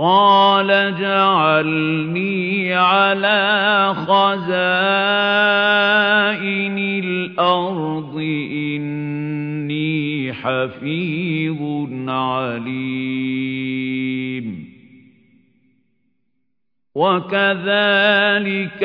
قَالَ اجْعَلْنِي عَلَىٰ خَزَائِنِ الْأَرْضِ إِنِّي حَفِيظٌ عَلِيمٌ. وَكَذَٰلِكَ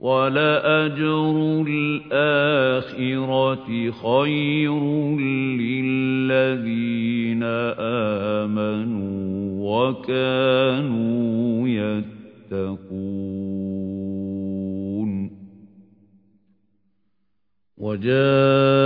وَلَأَجْرُ الْآخِرَةِ خَيْرٌ لِّلَّذِينَ آمَنُوا وَكَانُوا يَتَّقُونَ وَجَاءَ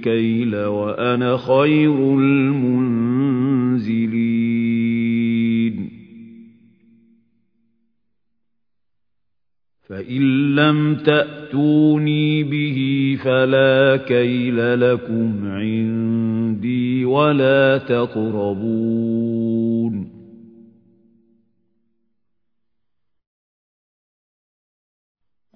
الْكَيْلَ وَأَنَا خَيْرُ الْمُنزِلِينَ. فَإِن لَّمْ تَأْتُونِي بِهِ فَلَا كَيْلَ لَكُمْ عِندِي وَلَا تَقْرَبُونِ.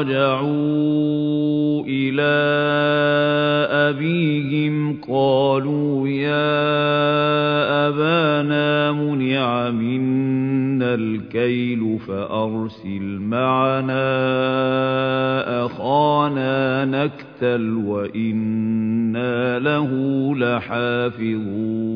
رَجَعُوا إِلَىٰ أَبِيهِمْ قَالُوا يَا أَبَانَا مُنِعَ مِنَّا الْكَيْلُ فَأَرْسِلْ مَعَنَا أَخَانَا نَكْتَلْ وَإِنَّا لَهُ لَحَافِظُونَ